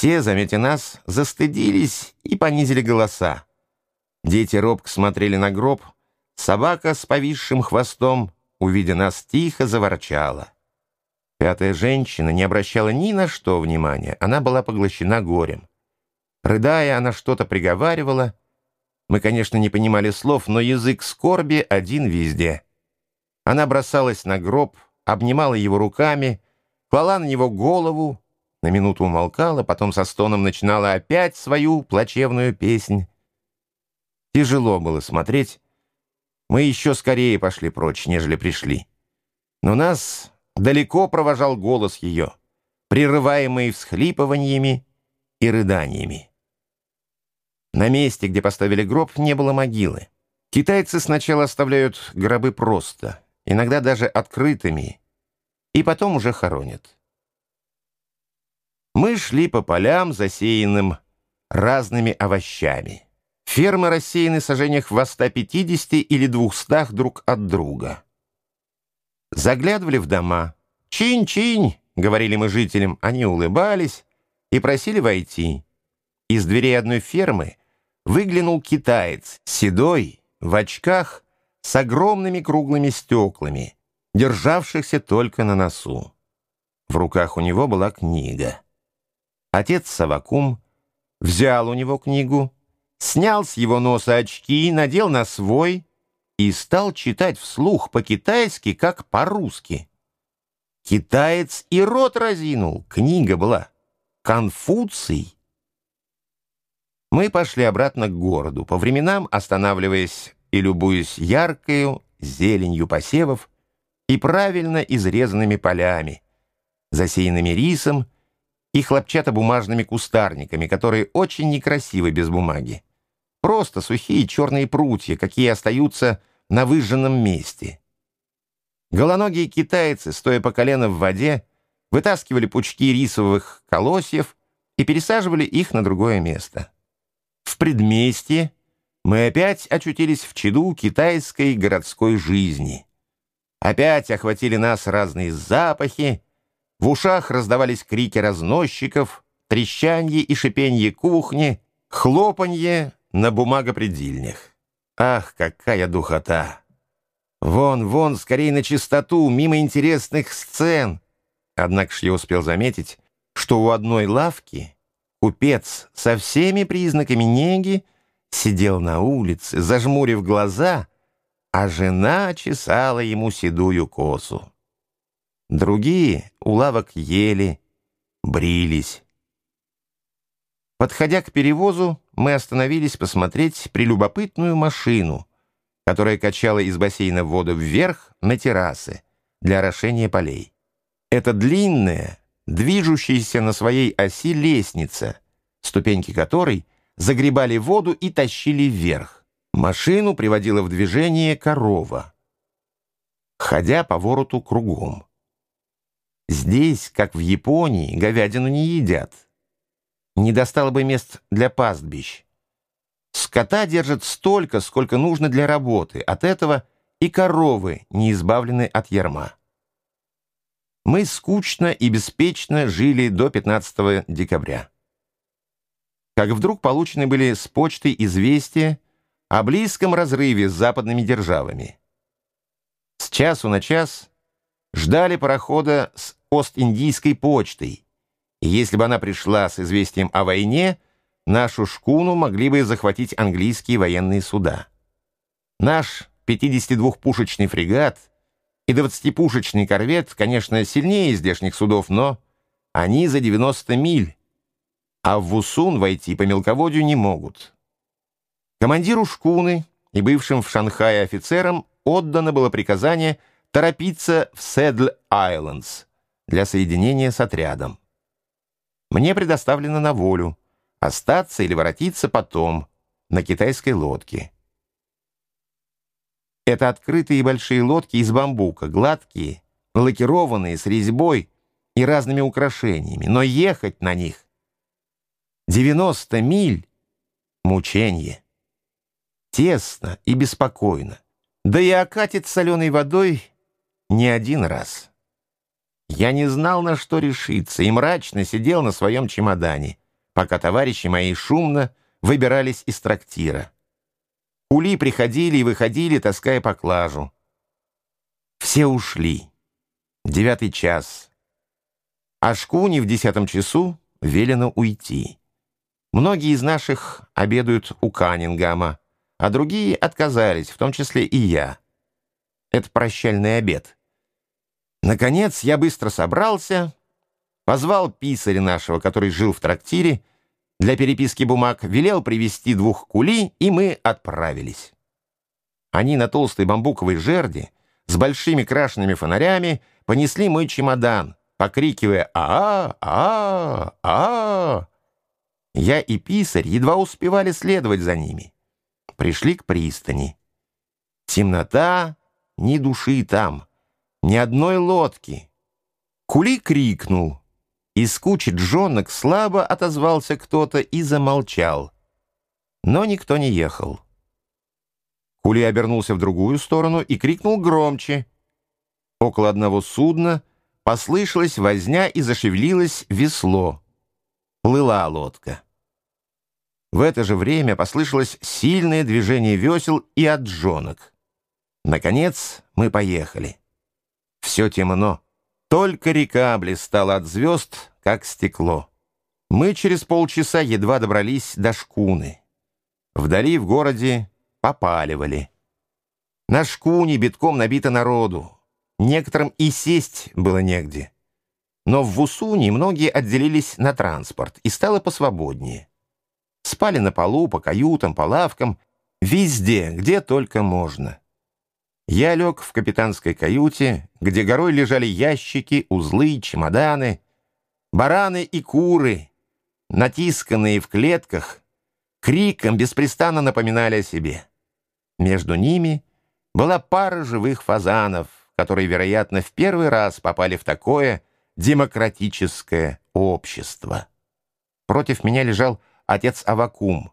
Те, заметя нас, застыдились и понизили голоса. Дети робко смотрели на гроб, собака с повисшим хвостом, увидя нас, тихо заворчала. Пятая женщина не обращала ни на что внимания, она была поглощена горем. Рыдая, она что-то приговаривала. Мы, конечно, не понимали слов, но язык скорби один везде. Она бросалась на гроб, обнимала его руками, клала на него голову, на минуту умолкала, потом со стоном начинала опять свою плачевную песнь. Тяжело было смотреть. Мы еще скорее пошли прочь, нежели пришли. Но нас далеко провожал голос ее, прерываемый всхлипываниями и рыданиями. На месте, где поставили гроб, не было могилы. Китайцы сначала оставляют гробы просто, иногда даже открытыми, и потом уже хоронят. Мы шли по полям, засеянным разными овощами. Фермы рассеяны в сажениях в 150 или 200 друг от друга. Заглядывали в дома. «Чинь-чинь!» — говорили мы жителям. Они улыбались и просили войти. Из дверей одной фермы выглянул китаец, седой, в очках, с огромными круглыми стеклами, державшихся только на носу. В руках у него была книга. Отец Савакум взял у него книгу, снял с его носа очки, надел на свой и стал читать вслух по-китайски, как по-русски. Китаец и рот разинул, книга была «Конфуций». Мы пошли обратно к городу, по временам останавливаясь и любуясь яркою зеленью посевов и правильно изрезанными полями, засеянными рисом и хлопчатобумажными кустарниками, которые очень некрасивы без бумаги. Просто сухие черные прутья, какие остаются на выжженном месте. Голоногие китайцы, стоя по колено в воде, вытаскивали пучки рисовых колосьев и пересаживали их на другое место. В предместье мы опять очутились в чаду китайской городской жизни. Опять охватили нас разные запахи, в ушах раздавались крики разносчиков, трещанье и шипенье кухни, хлопанье на бумагопредельнях. Ах, какая духота! Вон, вон, скорее на чистоту, мимо интересных сцен. Однако ж я успел заметить, что у одной лавки купец со всеми признаками неги сидел на улице, зажмурив глаза, а жена чесала ему седую косу. Другие у лавок ели, брились. Подходя к перевозу, мы остановились посмотреть прелюбопытную машину, которая качала из бассейна воду вверх на террасы для орошения полей. Это длинная, движущаяся на своей оси лестница, ступеньки которой загребали воду и тащили вверх. Машину приводила в движение корова, ходя по вороту кругом. Здесь, как в Японии, говядину не едят. Не достало бы мест для пастбищ. Скота держат столько, сколько нужно для работы. От этого и коровы не избавлены от ярма. Мы скучно и беспечно жили до 15 декабря. Как вдруг получены были с почтой известия о близком разрыве с западными державами. С часу на час ждали парохода с Ост-Индийской почтой. И если бы она пришла с известием о войне, нашу шкуну могли бы захватить английские военные суда. Наш 52-пушечный фрегат и 20-пушечный корвет, конечно, сильнее здешних судов, но они за 90 миль, а в Вусун войти по мелководью не могут. Командиру шкуны и бывшим в Шанхае офицерам отдано было приказание торопиться в Седл-Айлендс, для соединения с отрядом. Мне предоставлено на волю остаться или воротиться потом на китайской лодке. Это открытые большие лодки из бамбука, гладкие, лакированные, с резьбой и разными украшениями, но ехать на них 90 миль — мученье. Тесно и беспокойно, да и окатит соленой водой не один раз. Я не знал, на что решиться, и мрачно сидел на своем чемодане. пока товарищи мои шумно выбирались из трактира. Кули приходили и выходили, таская поклажу. Все ушли. Девятый час. А шкуне в десятом часу велено уйти. Многие из наших обедают у Каннингама, а другие отказались, в том числе и я. Это прощальный обед. Наконец я быстро собрался, позвал писаря нашего, который жил в трактире, для переписки бумаг, велел привезти двух кули, и мы отправились. Они на толстой бамбуковой жерди с большими крашенными фонарями понесли мой чемодан, покрикивая «А-а! А-а! А-а!». Я и писарь едва успевали следовать за ними. Пришли к пристани. Темнота, ни души там, ни одной лодки. Кули крикнул. Из кучи джонок слабо отозвался кто-то и замолчал. Но никто не ехал. Кули обернулся в другую сторону и крикнул громче. Около одного судна послышалась возня и зашевелилось весло. Плыла лодка. В это же время послышалось сильное движение весел и отжонок. Наконец мы поехали. Все темно. Только река блистала от звезд, как стекло. Мы через полчаса едва добрались до шкуны. Вдали в городе попаливали. На шкуне битком набито народу. Некоторым и сесть было негде. Но в Вусуне многие отделились на транспорт, и стало посвободнее. Спали на полу, по каютам, по лавкам, везде, где только можно. Я лег в капитанской каюте, где горой лежали ящики, узлы, чемоданы, бараны и куры, натисканные в клетках, криком беспрестанно напоминали о себе. Между ними была пара живых фазанов, которые, вероятно, в первый раз попали в такое демократическое общество. Против меня лежал отец Авакум.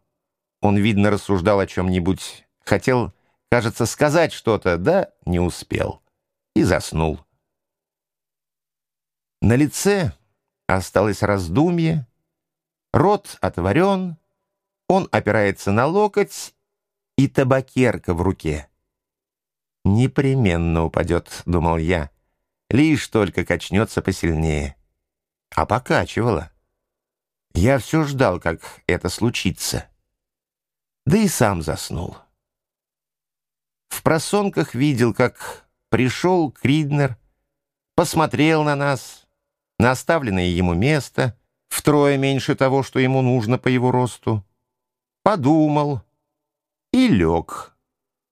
Он, видно, рассуждал о чем-нибудь, хотел, кажется, сказать что-то, да не успел. И заснул. На лице осталось раздумье, рот отворен, он опирается на локоть и табакерка в руке. «Непременно упадет», — думал я, лишь только качнется посильнее. А покачивала. Я все ждал, как это случится. Да и сам заснул. В просонках видел, как пришел Криднер, посмотрел на нас, на оставленное ему место, втрое меньше того, что ему нужно по его росту, подумал и лег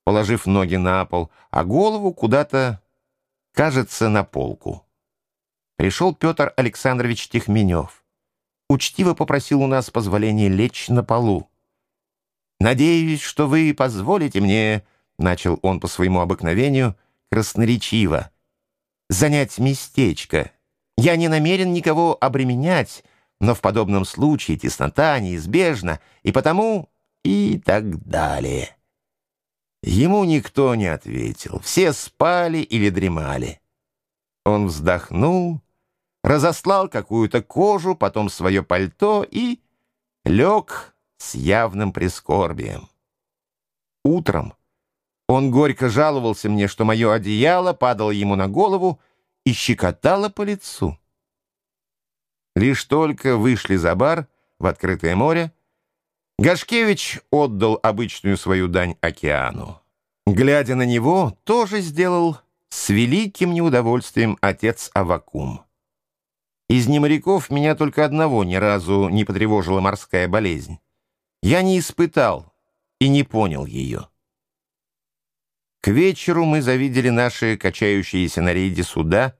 положив ноги на пол, а голову куда-то, кажется, на полку. Пришел Петр Александрович Тихменев. Учтиво попросил у нас позволения лечь на полу. «Надеюсь, что вы позволите мне...» — начал он по своему обыкновению красноречиво. «Занять местечко. Я не намерен никого обременять, но в подобном случае теснота неизбежна, и потому и так далее». Ему никто не ответил. Все спали или дремали. Он вздохнул, разослал какую-то кожу, потом свое пальто и лег с явным прискорбием. Утром он горько жаловался мне, что мое одеяло падало ему на голову и щекотало по лицу. Лишь только вышли за бар в открытое море, Гашкевич отдал обычную свою дань океану. Глядя на него, тоже сделал с великим неудовольствием отец Авакум. Из неморяков меня только одного ни разу не потревожила морская болезнь. Я не испытал и не понял ее. К вечеру мы завидели наши качающиеся на рейде суда,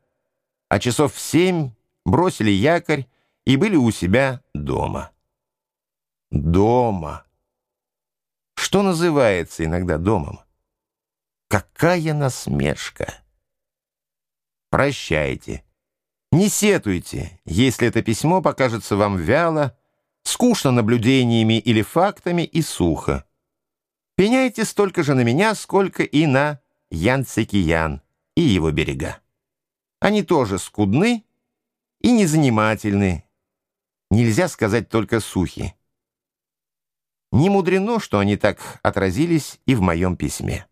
а часов в семь бросили якорь и были у себя дома. Дома. Что называется иногда домом? Какая насмешка! Прощайте. Не сетуйте, если это письмо покажется вам вяло, скучно наблюдениями или фактами и сухо. Пеняйте столько же на меня, сколько и на Ян-Цекиян и его берега. Они тоже скудны и незанимательны, нельзя сказать только сухи. Не мудрено, что они так отразились и в моем письме.